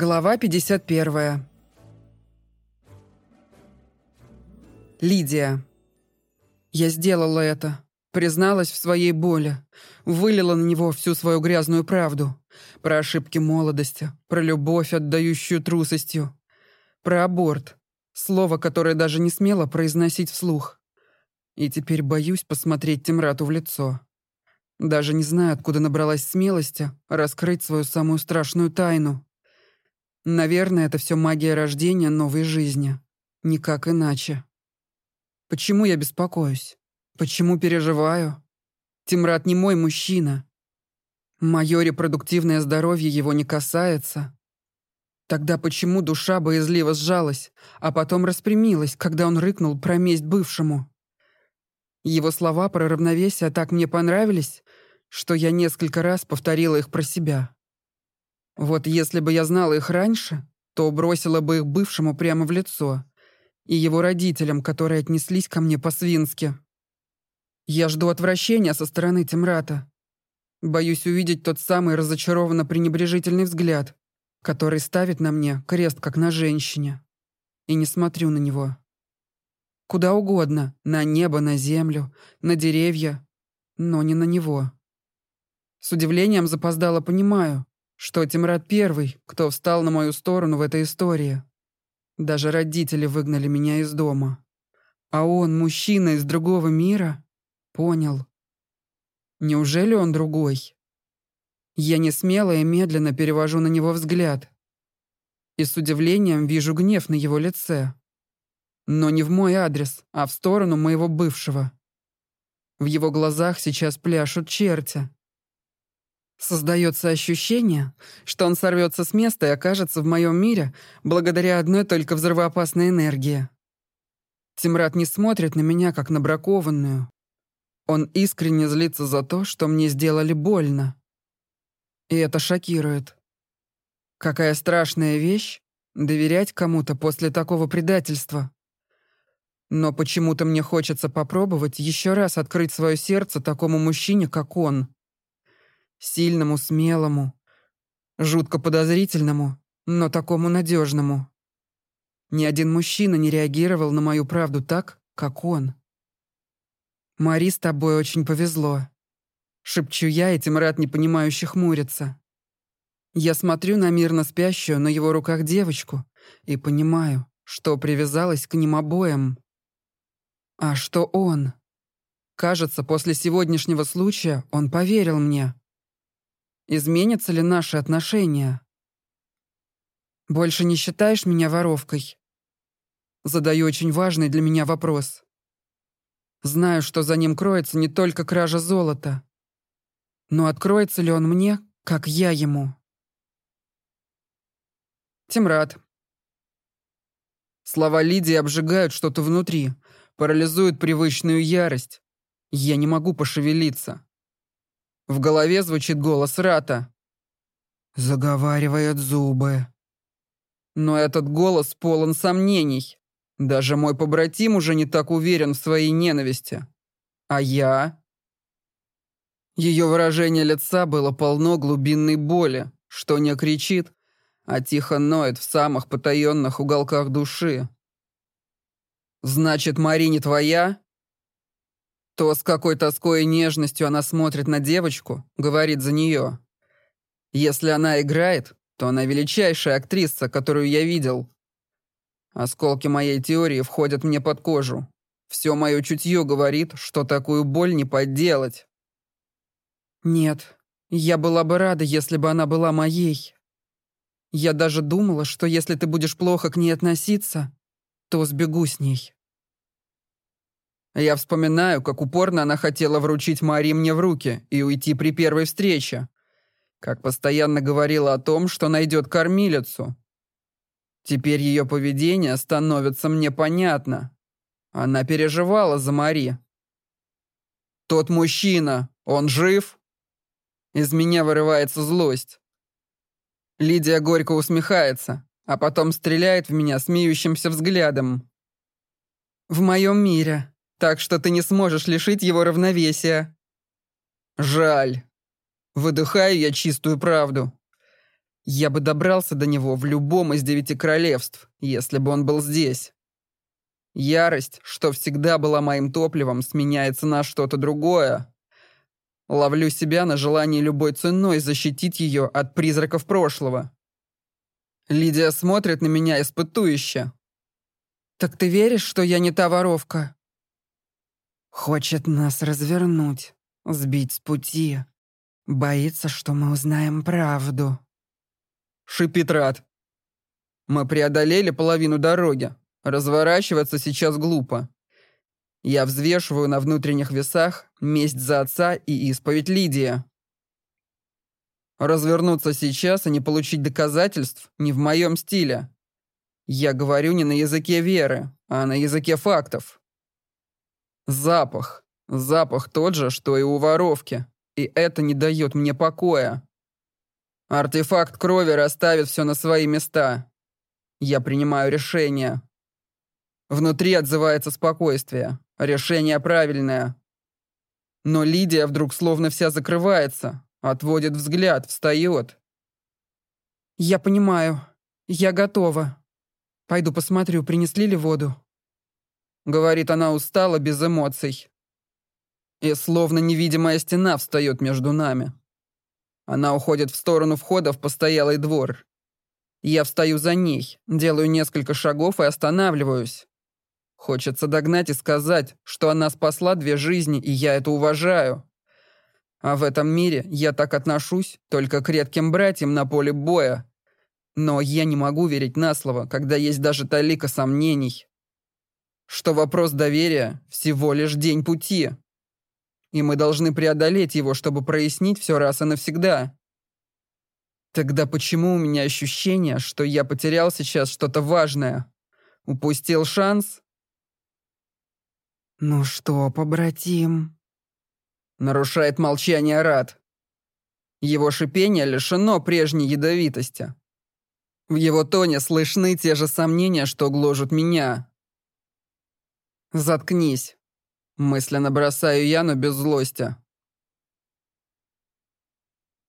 Глава 51. Лидия. Я сделала это. Призналась в своей боли. Вылила на него всю свою грязную правду. Про ошибки молодости. Про любовь, отдающую трусостью. Про аборт. Слово, которое даже не смела произносить вслух. И теперь боюсь посмотреть Тимрату в лицо. Даже не знаю, откуда набралась смелости раскрыть свою самую страшную тайну. Наверное, это все магия рождения новой жизни. Никак иначе. Почему я беспокоюсь? Почему переживаю? Тимрад не мой мужчина. Мое репродуктивное здоровье его не касается. Тогда почему душа боязливо сжалась, а потом распрямилась, когда он рыкнул про месть бывшему? Его слова про равновесие так мне понравились, что я несколько раз повторила их про себя. Вот если бы я знала их раньше, то бросила бы их бывшему прямо в лицо и его родителям, которые отнеслись ко мне по-свински. Я жду отвращения со стороны Тимрата. Боюсь увидеть тот самый разочарованно-пренебрежительный взгляд, который ставит на мне крест, как на женщине. И не смотрю на него. Куда угодно, на небо, на землю, на деревья, но не на него. С удивлением запоздало понимаю, что Тимрад первый, кто встал на мою сторону в этой истории. Даже родители выгнали меня из дома. А он, мужчина из другого мира, понял. Неужели он другой? Я не смело и медленно перевожу на него взгляд. И с удивлением вижу гнев на его лице. Но не в мой адрес, а в сторону моего бывшего. В его глазах сейчас пляшут черти. Создается ощущение, что он сорвется с места и окажется в моем мире благодаря одной только взрывоопасной энергии. Тимрад не смотрит на меня, как на бракованную. Он искренне злится за то, что мне сделали больно. И это шокирует. Какая страшная вещь — доверять кому-то после такого предательства. Но почему-то мне хочется попробовать еще раз открыть свое сердце такому мужчине, как он. Сильному, смелому, жутко подозрительному, но такому надежному. Ни один мужчина не реагировал на мою правду так, как он. «Мари, с тобой очень повезло», — шепчу я, и Тимрад непонимающе хмурится. Я смотрю на мирно спящую на его руках девочку и понимаю, что привязалась к ним обоим. А что он? Кажется, после сегодняшнего случая он поверил мне. Изменятся ли наши отношения? Больше не считаешь меня воровкой? Задаю очень важный для меня вопрос. Знаю, что за ним кроется не только кража золота. Но откроется ли он мне, как я ему? Тимрад. Слова Лидии обжигают что-то внутри, парализуют привычную ярость. Я не могу пошевелиться. В голове звучит голос Рата. Заговаривает зубы. Но этот голос полон сомнений. Даже мой побратим уже не так уверен в своей ненависти. А я? Ее выражение лица было полно глубинной боли, что не кричит, а тихо ноет в самых потаенных уголках души. «Значит, Мари не твоя?» То, с какой тоской и нежностью она смотрит на девочку, говорит за нее. Если она играет, то она величайшая актриса, которую я видел. Осколки моей теории входят мне под кожу. Все мое чутье говорит, что такую боль не подделать. Нет, я была бы рада, если бы она была моей. Я даже думала, что если ты будешь плохо к ней относиться, то сбегу с ней. Я вспоминаю, как упорно она хотела вручить Мари мне в руки и уйти при первой встрече. Как постоянно говорила о том, что найдет кормилицу. Теперь ее поведение становится мне понятно. Она переживала за Мари. «Тот мужчина, он жив?» Из меня вырывается злость. Лидия горько усмехается, а потом стреляет в меня смеющимся взглядом. «В моем мире так что ты не сможешь лишить его равновесия. Жаль. Выдыхаю я чистую правду. Я бы добрался до него в любом из девяти королевств, если бы он был здесь. Ярость, что всегда была моим топливом, сменяется на что-то другое. Ловлю себя на желании любой ценой защитить ее от призраков прошлого. Лидия смотрит на меня испытующе. «Так ты веришь, что я не та воровка?» «Хочет нас развернуть, сбить с пути. Боится, что мы узнаем правду». Шипит Рад. Мы преодолели половину дороги. Разворачиваться сейчас глупо. Я взвешиваю на внутренних весах месть за отца и исповедь Лидии. Развернуться сейчас и не получить доказательств не в моем стиле. Я говорю не на языке веры, а на языке фактов. Запах. Запах тот же, что и у воровки. И это не дает мне покоя. Артефакт крови расставит все на свои места. Я принимаю решение. Внутри отзывается спокойствие. Решение правильное. Но Лидия вдруг словно вся закрывается, отводит взгляд, встает. «Я понимаю. Я готова. Пойду посмотрю, принесли ли воду». Говорит она устало, без эмоций. И словно невидимая стена встает между нами. Она уходит в сторону входа в постоялый двор. Я встаю за ней, делаю несколько шагов и останавливаюсь. Хочется догнать и сказать, что она спасла две жизни, и я это уважаю. А в этом мире я так отношусь только к редким братьям на поле боя. Но я не могу верить на слово, когда есть даже талика сомнений. Что вопрос доверия – всего лишь день пути. И мы должны преодолеть его, чтобы прояснить все раз и навсегда. Тогда почему у меня ощущение, что я потерял сейчас что-то важное? Упустил шанс? «Ну что, побратим?» Нарушает молчание Рад. Его шипение лишено прежней ядовитости. В его тоне слышны те же сомнения, что гложут меня. «Заткнись», — мысленно бросаю Яну без злости.